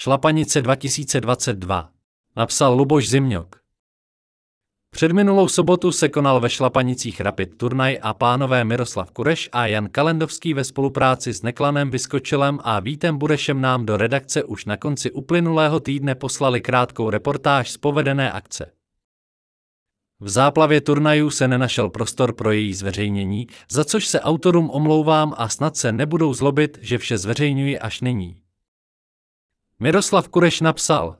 Šlapanice 2022. Napsal Luboš Zimňok. Před minulou sobotu se konal ve Šlapanicích Rapid turnaj a pánové Miroslav Kureš a Jan Kalendovský ve spolupráci s Neklanem Vyskočilem a Vítem Burešem nám do redakce už na konci uplynulého týdne poslali krátkou reportáž z povedené akce. V záplavě turnajů se nenašel prostor pro její zveřejnění, za což se autorům omlouvám a snad se nebudou zlobit, že vše zveřejňuji až nyní. Miroslav Kureš napsal.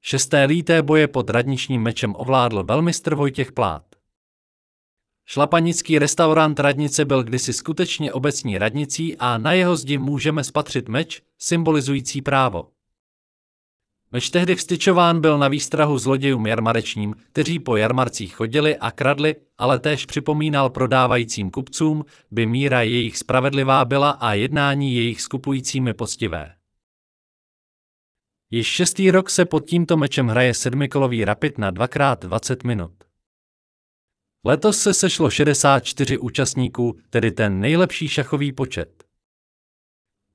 Šesté líté boje pod radničním mečem ovládl velmistr Vojtěch Plát. Šlapanický restaurant radnice byl kdysi skutečně obecní radnicí a na jeho zdi můžeme spatřit meč, symbolizující právo. Meč tehdy vstyčován byl na výstrahu zlodějům jarmarečním, kteří po jarmarcích chodili a kradli, ale též připomínal prodávajícím kupcům, by míra jejich spravedlivá byla a jednání jejich skupujícími poctivé. Již šestý rok se pod tímto mečem hraje sedmikolový rapid na 2x20 minut. Letos se sešlo 64 účastníků, tedy ten nejlepší šachový počet.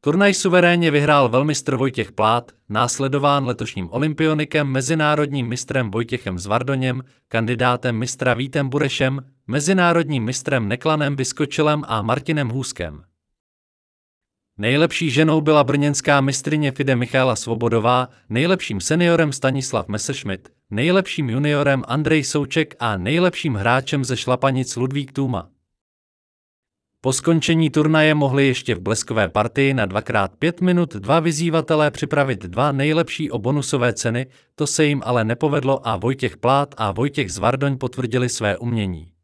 Turnaj suverénně vyhrál velmistr Vojtěch Plát, následován letošním olympionikem, mezinárodním mistrem Vojtěchem Zvardoněm, kandidátem mistra Vítem Burešem, mezinárodním mistrem Neklanem Vyskočilem a Martinem Hůskem. Nejlepší ženou byla brněnská mistrině FIDE Michála Svobodová, nejlepším seniorem Stanislav Messerschmidt, nejlepším juniorem Andrej Souček a nejlepším hráčem ze šlapanic Ludvík Tůma. Po skončení turnaje mohli ještě v bleskové partii na 2x5 minut dva vyzývatelé připravit dva nejlepší o bonusové ceny, to se jim ale nepovedlo a Vojtěch Plát a Vojtěch Zvardoň potvrdili své umění.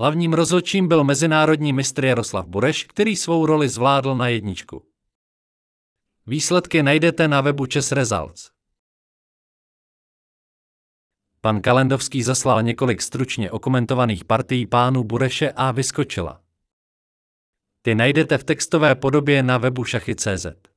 Hlavním rozhodčím byl mezinárodní mistr Jaroslav Bureš, který svou roli zvládl na jedničku. Výsledky najdete na webu Chess Results. Pan Kalendovský zaslal několik stručně okomentovaných partií pánů Bureše a Vyskočila. Ty najdete v textové podobě na webu šachy.cz.